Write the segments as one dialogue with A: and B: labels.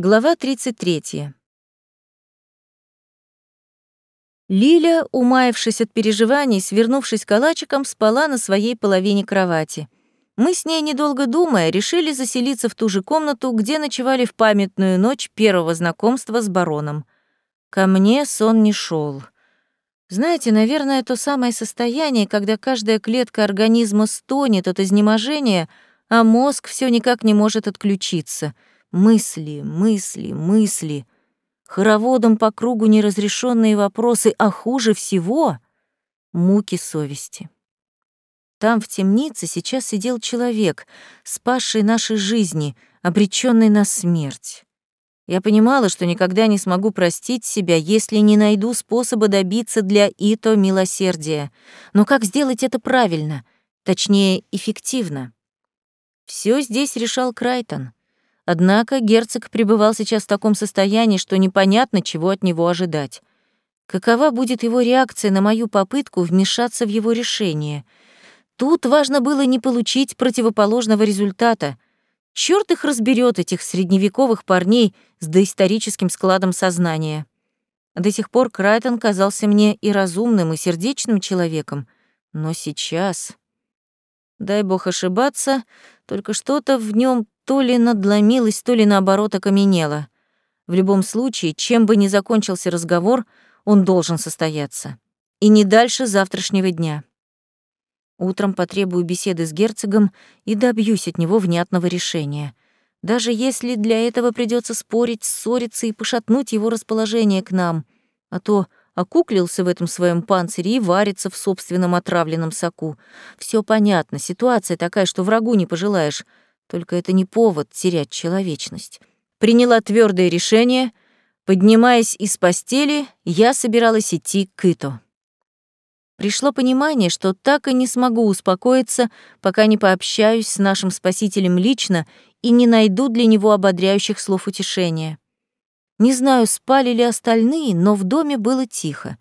A: Глава 33. Лиля, умаявшись от переживаний, свернувшись калачиком, спала на своей половине кровати. Мы с ней, недолго думая, решили заселиться в ту же комнату, где ночевали в памятную ночь первого знакомства с бароном. Ко мне сон не шел. Знаете, наверное, то самое состояние, когда каждая клетка организма стонет от изнеможения, а мозг все никак не может отключиться — Мысли, мысли, мысли. Хороводом по кругу неразрешенные вопросы, а хуже всего — муки совести. Там, в темнице, сейчас сидел человек, спасший наши жизни, обреченный на смерть. Я понимала, что никогда не смогу простить себя, если не найду способа добиться для Ито милосердия. Но как сделать это правильно, точнее, эффективно? Все здесь решал Крайтон. Однако герцог пребывал сейчас в таком состоянии, что непонятно, чего от него ожидать. Какова будет его реакция на мою попытку вмешаться в его решение? Тут важно было не получить противоположного результата. Чёрт их разберет этих средневековых парней с доисторическим складом сознания. До сих пор Крайтон казался мне и разумным, и сердечным человеком. Но сейчас... Дай бог ошибаться, только что-то в нем то ли надломилась, то ли наоборот окаменела. В любом случае, чем бы ни закончился разговор, он должен состояться. И не дальше завтрашнего дня. Утром потребую беседы с герцогом и добьюсь от него внятного решения. Даже если для этого придется спорить, ссориться и пошатнуть его расположение к нам, а то окуклился в этом своем панцире и варится в собственном отравленном соку. Все понятно, ситуация такая, что врагу не пожелаешь, только это не повод терять человечность. Приняла твердое решение. Поднимаясь из постели, я собиралась идти к Ито. Пришло понимание, что так и не смогу успокоиться, пока не пообщаюсь с нашим спасителем лично и не найду для него ободряющих слов утешения. Не знаю, спали ли остальные, но в доме было тихо.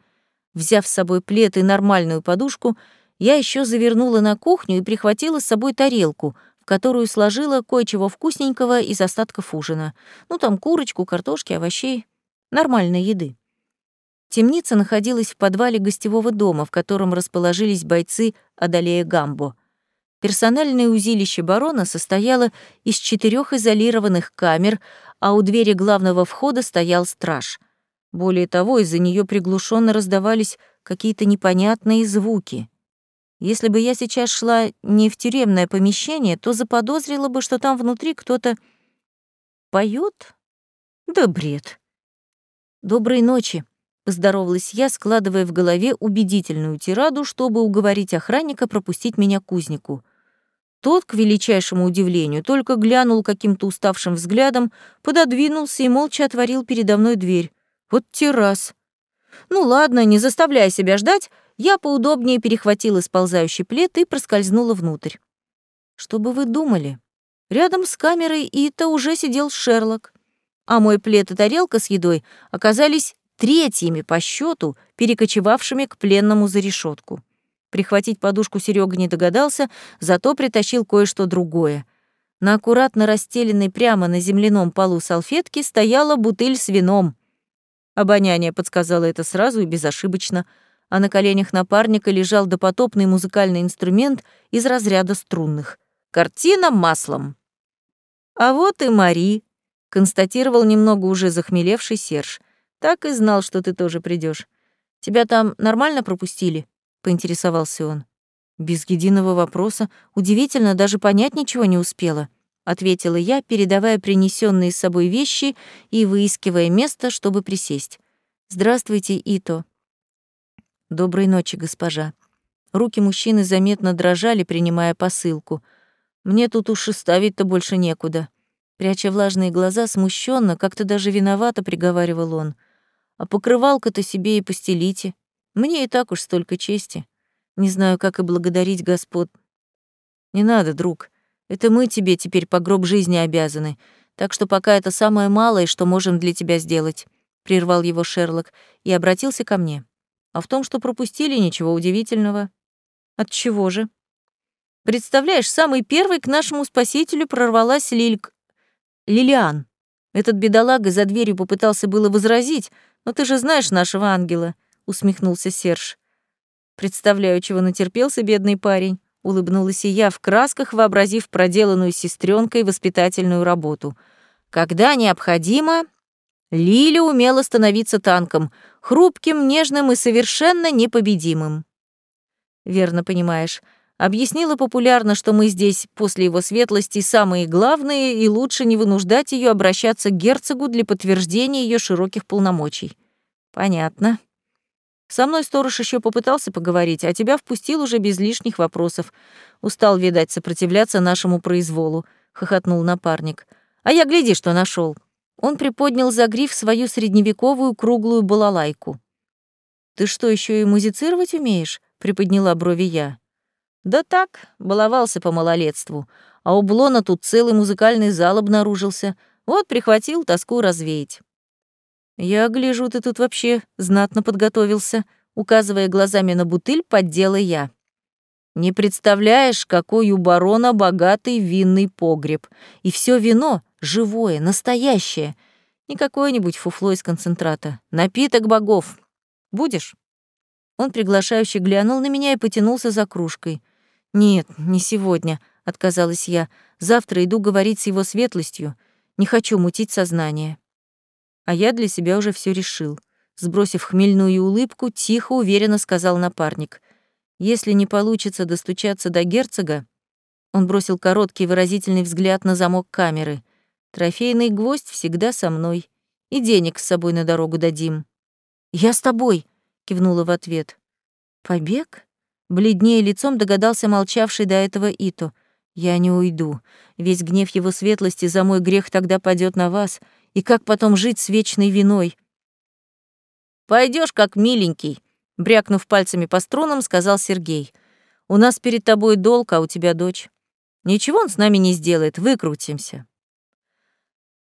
A: Взяв с собой плед и нормальную подушку, я еще завернула на кухню и прихватила с собой тарелку — которую сложила кое-чего вкусненького из остатков ужина. Ну, там курочку, картошки, овощей. Нормальной еды. Темница находилась в подвале гостевого дома, в котором расположились бойцы Адалея Гамбо. Персональное узилище барона состояло из четырех изолированных камер, а у двери главного входа стоял страж. Более того, из-за нее приглушенно раздавались какие-то непонятные звуки. Если бы я сейчас шла не в тюремное помещение, то заподозрила бы, что там внутри кто-то поет. Да бред. Доброй ночи, поздоровалась я, складывая в голове убедительную тираду, чтобы уговорить охранника пропустить меня к кузнику. Тот, к величайшему удивлению, только глянул каким-то уставшим взглядом, пододвинулся и молча отворил передо мной дверь. Вот террас. Ну ладно, не заставляй себя ждать, я поудобнее перехватила сползающий плед и проскользнула внутрь. Что бы вы думали? Рядом с камерой Ита уже сидел Шерлок, а мой плед и тарелка с едой оказались третьими по счету, перекочевавшими к пленному за решетку. Прихватить подушку Серега не догадался, зато притащил кое-что другое. На аккуратно расстеленной прямо на земляном полу салфетке стояла бутыль с вином. Обоняние подсказало это сразу и безошибочно — а на коленях напарника лежал допотопный музыкальный инструмент из разряда струнных. Картина маслом. «А вот и Мари», — констатировал немного уже захмелевший Серж. «Так и знал, что ты тоже придешь. Тебя там нормально пропустили?» — поинтересовался он. Без единого вопроса, удивительно, даже понять ничего не успела, ответила я, передавая принесенные с собой вещи и выискивая место, чтобы присесть. Здравствуйте, Ито. «Доброй ночи, госпожа». Руки мужчины заметно дрожали, принимая посылку. «Мне тут уж и ставить-то больше некуда». Пряча влажные глаза, смущенно, как-то даже виновато приговаривал он. «А покрывалка-то себе и постелите. Мне и так уж столько чести. Не знаю, как и благодарить господ». «Не надо, друг. Это мы тебе теперь по гроб жизни обязаны. Так что пока это самое малое, что можем для тебя сделать», — прервал его Шерлок и обратился ко мне. А в том, что пропустили, ничего удивительного. От чего же? Представляешь, самый первый к нашему спасителю прорвалась Лильк... Лилиан. Этот бедолага за дверью попытался было возразить, но ты же знаешь нашего ангела, усмехнулся Серж. Представляю, чего натерпелся бедный парень, улыбнулась и я в красках, вообразив проделанную сестренкой воспитательную работу. Когда необходимо, Лиля умела становиться танком, хрупким, нежным и совершенно непобедимым. Верно понимаешь. Объяснила популярно, что мы здесь после его светлости самые главные, и лучше не вынуждать ее обращаться к герцогу для подтверждения ее широких полномочий. Понятно. Со мной сторож еще попытался поговорить, а тебя впустил уже без лишних вопросов. Устал, видать, сопротивляться нашему произволу, хохотнул напарник. А я гляди, что нашел. Он приподнял за гриф свою средневековую круглую балалайку. Ты что, еще и музицировать умеешь? приподняла брови я. Да так, баловался по малолетству. А у Блона тут целый музыкальный зал обнаружился. Вот прихватил тоску развеять. Я гляжу, ты тут вообще знатно подготовился, указывая глазами на бутыль, поддела я. Не представляешь, какой у барона богатый винный погреб. И все вино живое, настоящее. Не какое-нибудь фуфло из концентрата. Напиток богов. Будешь? Он приглашающе глянул на меня и потянулся за кружкой. «Нет, не сегодня», — отказалась я. «Завтра иду говорить с его светлостью. Не хочу мутить сознание». А я для себя уже все решил. Сбросив хмельную улыбку, тихо, уверенно сказал напарник. «Если не получится достучаться до герцога...» Он бросил короткий выразительный взгляд на замок камеры. «Трофейный гвоздь всегда со мной. И денег с собой на дорогу дадим». «Я с тобой», — кивнула в ответ. «Побег?» Бледнее лицом догадался молчавший до этого Ито. «Я не уйду. Весь гнев его светлости за мой грех тогда падет на вас. И как потом жить с вечной виной?» Пойдешь как миленький», — брякнув пальцами по струнам, сказал Сергей. «У нас перед тобой долг, а у тебя дочь. Ничего он с нами не сделает, выкрутимся».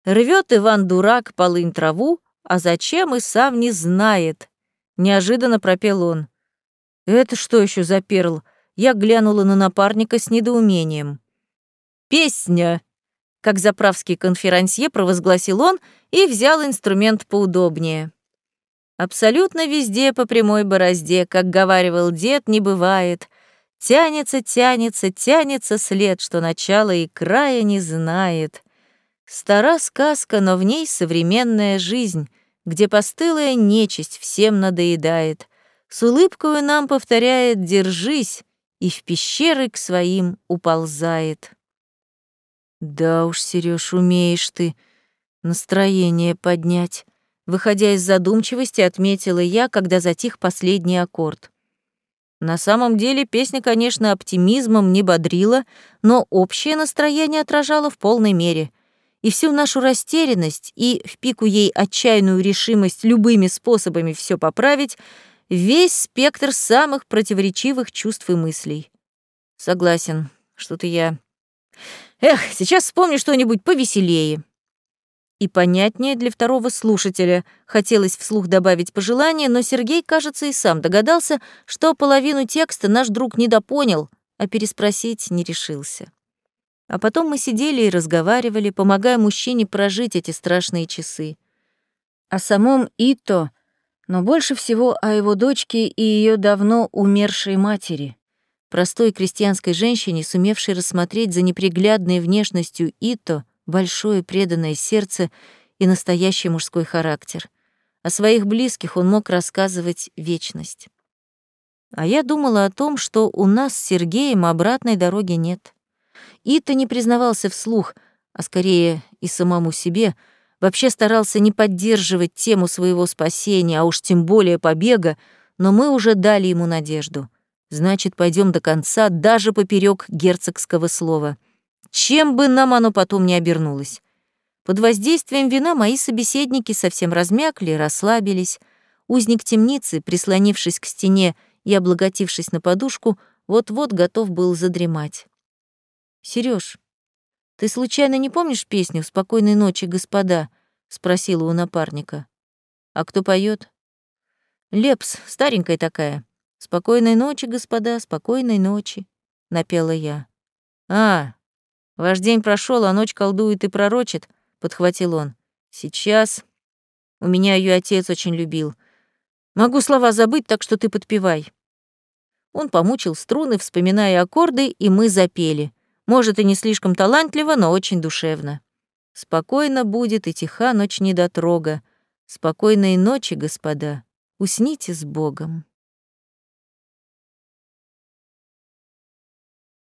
A: Рвет Иван дурак полынь траву, а зачем и сам не знает. Неожиданно пропел он. «Это что еще за перл?» Я глянула на напарника с недоумением. «Песня!» Как заправский конферансье провозгласил он и взял инструмент поудобнее. Абсолютно везде по прямой борозде, как говаривал дед, не бывает. Тянется, тянется, тянется след, что начала и края не знает. Стара сказка, но в ней современная жизнь, где постылая нечисть всем надоедает с улыбкою нам повторяет «держись» и в пещеры к своим уползает. Да уж, Серёж, умеешь ты настроение поднять. Выходя из задумчивости, отметила я, когда затих последний аккорд. На самом деле песня, конечно, оптимизмом не бодрила, но общее настроение отражало в полной мере. И всю нашу растерянность, и в пику ей отчаянную решимость любыми способами все поправить — весь спектр самых противоречивых чувств и мыслей. Согласен, что-то я... Эх, сейчас вспомню что-нибудь повеселее. И понятнее для второго слушателя. Хотелось вслух добавить пожелание, но Сергей, кажется, и сам догадался, что половину текста наш друг недопонял, а переспросить не решился. А потом мы сидели и разговаривали, помогая мужчине прожить эти страшные часы. О самом Ито — но больше всего о его дочке и ее давно умершей матери, простой крестьянской женщине, сумевшей рассмотреть за неприглядной внешностью Ито большое преданное сердце и настоящий мужской характер. О своих близких он мог рассказывать вечность. А я думала о том, что у нас с Сергеем обратной дороги нет. Ито не признавался вслух, а скорее и самому себе — вообще старался не поддерживать тему своего спасения, а уж тем более побега, но мы уже дали ему надежду. Значит, пойдем до конца, даже поперек герцогского слова. Чем бы нам оно потом не обернулось. Под воздействием вина мои собеседники совсем размякли, расслабились. Узник темницы, прислонившись к стене и облаготившись на подушку, вот-вот готов был задремать. Сереж, ты случайно не помнишь песню «Спокойной ночи, господа»? спросила у напарника. А кто поет? Лепс, старенькая такая. Спокойной ночи, господа, спокойной ночи, напела я. А, ваш день прошел, а ночь колдует и пророчит, подхватил он. Сейчас. У меня ее отец очень любил. Могу слова забыть, так что ты подпевай. Он помучил струны, вспоминая аккорды, и мы запели. Может, и не слишком талантливо, но очень душевно. Спокойно будет и тиха ночь недотрога. Спокойной ночи, господа. Усните с Богом.